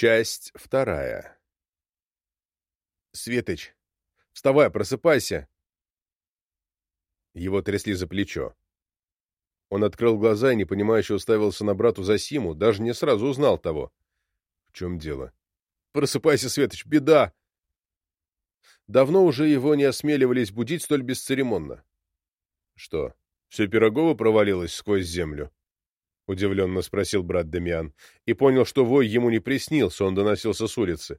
Часть вторая. «Светоч, вставай, просыпайся!» Его трясли за плечо. Он открыл глаза и непонимающе уставился на брату Засиму, даже не сразу узнал того. В чем дело? «Просыпайся, Светоч, беда!» Давно уже его не осмеливались будить столь бесцеремонно. «Что, все Пирогово провалилось сквозь землю?» — удивленно спросил брат Дамиан, и понял, что вой ему не приснился, он доносился с улицы.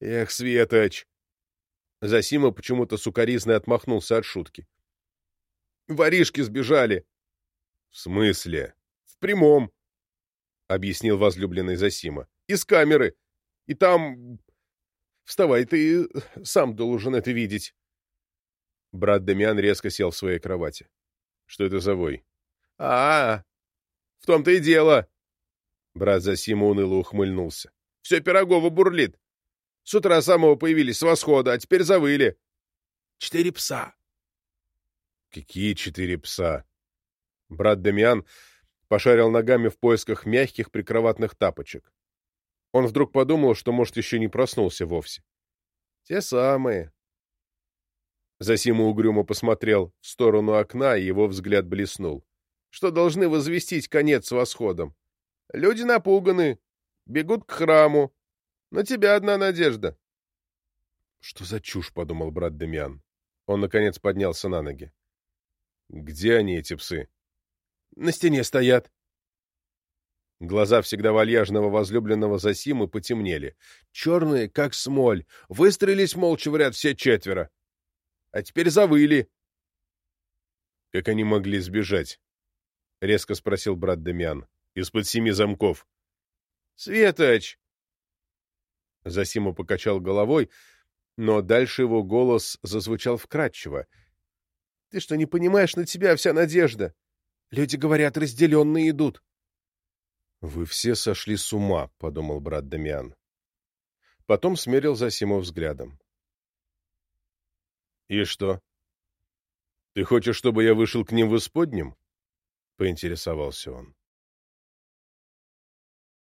«Эх, Светоч!» Засима почему-то сукоризно отмахнулся от шутки. «Воришки сбежали!» «В смысле?» «В прямом!» — объяснил возлюбленный Засима. «Из камеры! И там... Вставай, ты сам должен это видеть!» Брат Дамиан резко сел в своей кровати. «Что это за вой?» «А, -а, -а в том-то и дело!» Брат Засима уныло ухмыльнулся. «Все Пирогово бурлит. С утра самого появились с восхода, а теперь завыли. Четыре пса». «Какие четыре пса?» Брат Дамиан пошарил ногами в поисках мягких прикроватных тапочек. Он вдруг подумал, что, может, еще не проснулся вовсе. «Те самые». Засима угрюмо посмотрел в сторону окна, и его взгляд блеснул. «Что должны возвестить конец восходом? Люди напуганы, бегут к храму. На тебя одна надежда». «Что за чушь?» — подумал брат Демьян. Он, наконец, поднялся на ноги. «Где они, эти псы?» «На стене стоят». Глаза всегда вальяжного возлюбленного Засимы потемнели. Черные, как смоль. Выстрелились молча в ряд все четверо. А теперь завыли. — Как они могли сбежать? — резко спросил брат Демьян. — Из-под семи замков. — Светоч! Засима покачал головой, но дальше его голос зазвучал вкрадчиво. — Ты что, не понимаешь, на тебя вся надежда? Люди говорят, разделенные идут. — Вы все сошли с ума, — подумал брат Дамиан. Потом смерил Засиму взглядом. — И что? Ты хочешь, чтобы я вышел к ним в исподнем? — поинтересовался он.